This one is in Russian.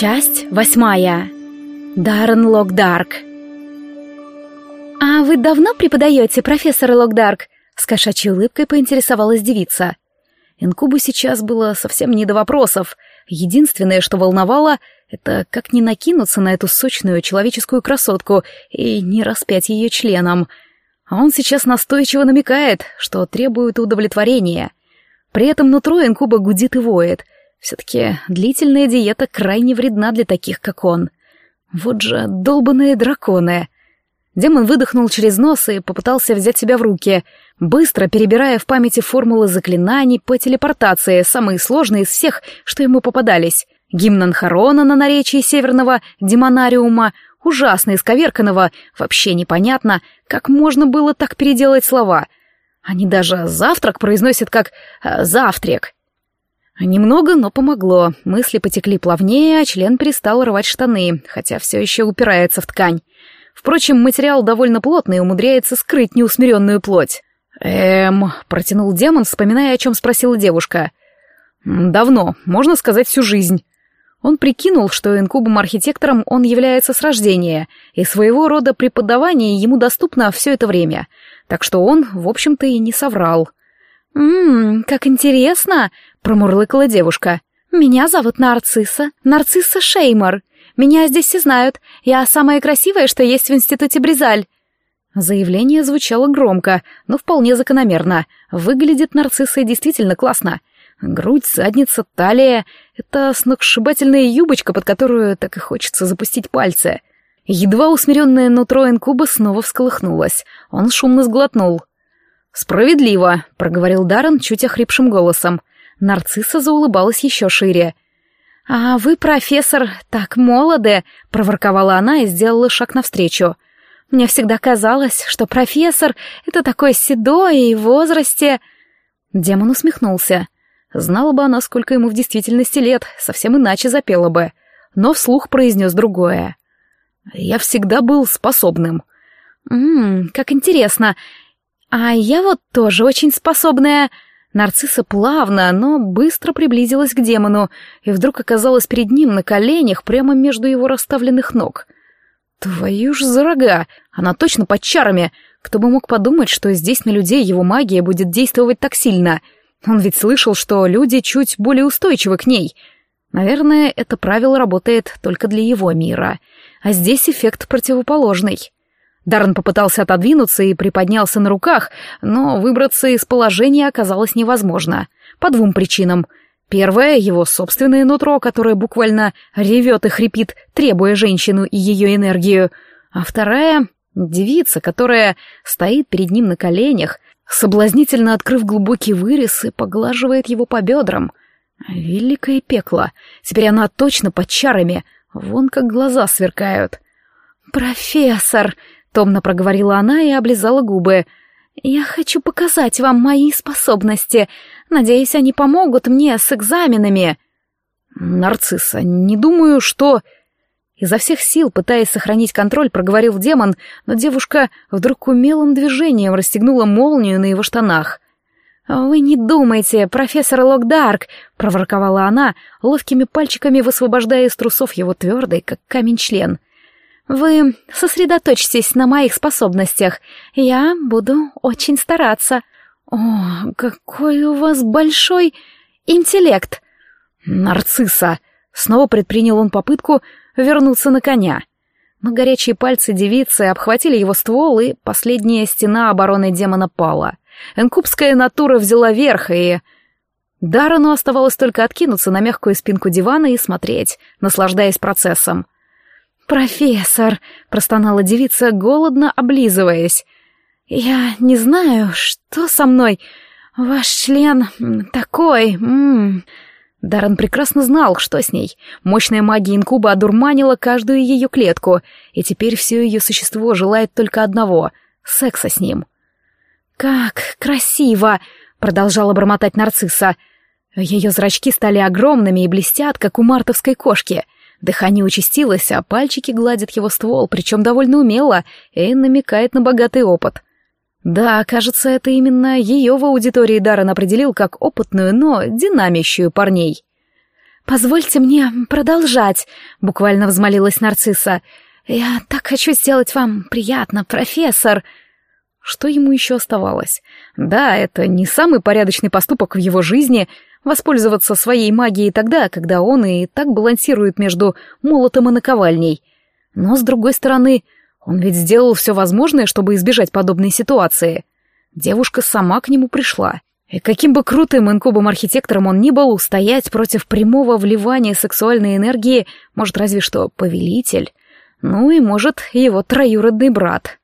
Часть восьмая. Даррен Локдарк. «А вы давно преподаете, профессор Локдарк?» С кошачьей улыбкой поинтересовалась девица. Инкубу сейчас было совсем не до вопросов. Единственное, что волновало, это как не накинуться на эту сочную человеческую красотку и не распять ее членом. А он сейчас настойчиво намекает, что требует удовлетворения. При этом нутро инкуба гудит и воет. Все-таки длительная диета крайне вредна для таких, как он. Вот же долбаные драконы. Демон выдохнул через нос и попытался взять себя в руки, быстро перебирая в памяти формулы заклинаний по телепортации, самые сложные из всех, что ему попадались. Гимн Анхарона на наречии северного демонариума, ужасно исковерканного, вообще непонятно, как можно было так переделать слова. Они даже «завтрак» произносят как э, «завтрак». Немного, но помогло. Мысли потекли плавнее, а член перестал рвать штаны, хотя все еще упирается в ткань. Впрочем, материал довольно плотный и умудряется скрыть неусмиренную плоть. «Эм...» — протянул демон, вспоминая, о чем спросила девушка. «Давно, можно сказать, всю жизнь». Он прикинул, что инкубом-архитектором он является с рождения, и своего рода преподавание ему доступно все это время, так что он, в общем-то, и не соврал. «Ммм, как интересно!» — промурлыкала девушка. «Меня зовут Нарцисса, Нарцисса Шеймор. Меня здесь все знают. Я самая красивая, что есть в институте Бризаль». Заявление звучало громко, но вполне закономерно. Выглядит нарцисса действительно классно. Грудь, задница, талия — это сногсшибательная юбочка, под которую так и хочется запустить пальцы. Едва усмиренное нутро инкуба снова всколыхнулось. Он шумно сглотнул. «Справедливо», — проговорил Даррен чуть охрипшим голосом. Нарцисса заулыбалась еще шире — «А вы, профессор, так молоды!» — проворковала она и сделала шаг навстречу. «Мне всегда казалось, что профессор — это такой седой и в возрасте...» Демон усмехнулся. Знала бы она, сколько ему в действительности лет, совсем иначе запела бы. Но вслух произнес другое. «Я всегда был способным». «Ммм, как интересно. А я вот тоже очень способная...» Нарцисса плавно, но быстро приблизилась к демону и вдруг оказалась перед ним на коленях прямо между его расставленных ног. Твою ж за рога! Она точно под чарами! Кто бы мог подумать, что здесь на людей его магия будет действовать так сильно? Он ведь слышал, что люди чуть более устойчивы к ней. Наверное, это правило работает только для его мира. А здесь эффект противоположный. Даррен попытался отодвинуться и приподнялся на руках, но выбраться из положения оказалось невозможно. По двум причинам. Первое — его собственное нутро, которое буквально ревет и хрипит, требуя женщину и ее энергию. А вторая — девица, которая стоит перед ним на коленях, соблазнительно открыв глубокий вырез и поглаживает его по бедрам. Великое пекло. Теперь она точно под чарами. Вон как глаза сверкают. «Профессор!» Томно проговорила она и облизала губы. «Я хочу показать вам мои способности. Надеюсь, они помогут мне с экзаменами». «Нарцисса, не думаю, что...» Изо всех сил, пытаясь сохранить контроль, проговорил демон, но девушка вдруг умелым движением расстегнула молнию на его штанах. «Вы не думайте, профессор Локдарк!» — проворковала она, ловкими пальчиками высвобождая из трусов его твердый, как камень член. Вы сосредоточьтесь на моих способностях. Я буду очень стараться. О, какой у вас большой интеллект. Нарцисса. Снова предпринял он попытку вернуться на коня. Но горячие пальцы девицы обхватили его ствол, и последняя стена обороны демона пала. Энкубская натура взяла верх, и... Дарану оставалось только откинуться на мягкую спинку дивана и смотреть, наслаждаясь процессом. «Профессор!» — простонала девица, голодно облизываясь. «Я не знаю, что со мной. Ваш член такой... М -м -м. Даррен прекрасно знал, что с ней. Мощная магия инкуба одурманила каждую ее клетку, и теперь все ее существо желает только одного — секса с ним. «Как красиво!» — продолжала бормотать нарцисса. Ее зрачки стали огромными и блестят, как у мартовской кошки — Дыхание участилось, а пальчики гладят его ствол, причем довольно умело, и намекает на богатый опыт. Да, кажется, это именно ее в аудитории Даррен определил как опытную, но динамящую парней. «Позвольте мне продолжать», — буквально взмолилась нарцисса. «Я так хочу сделать вам приятно, профессор». Что ему еще оставалось? Да, это не самый порядочный поступок в его жизни — воспользоваться своей магией тогда, когда он и так балансирует между молотом и наковальней. Но, с другой стороны, он ведь сделал все возможное, чтобы избежать подобной ситуации. Девушка сама к нему пришла. И каким бы крутым инкубом-архитектором он ни был, устоять против прямого вливания сексуальной энергии может разве что повелитель. Ну и может его троюродный брат.